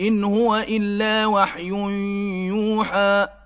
إِنْ هُوَ إِلَّا وَحْيٌ يُوحَىٰ.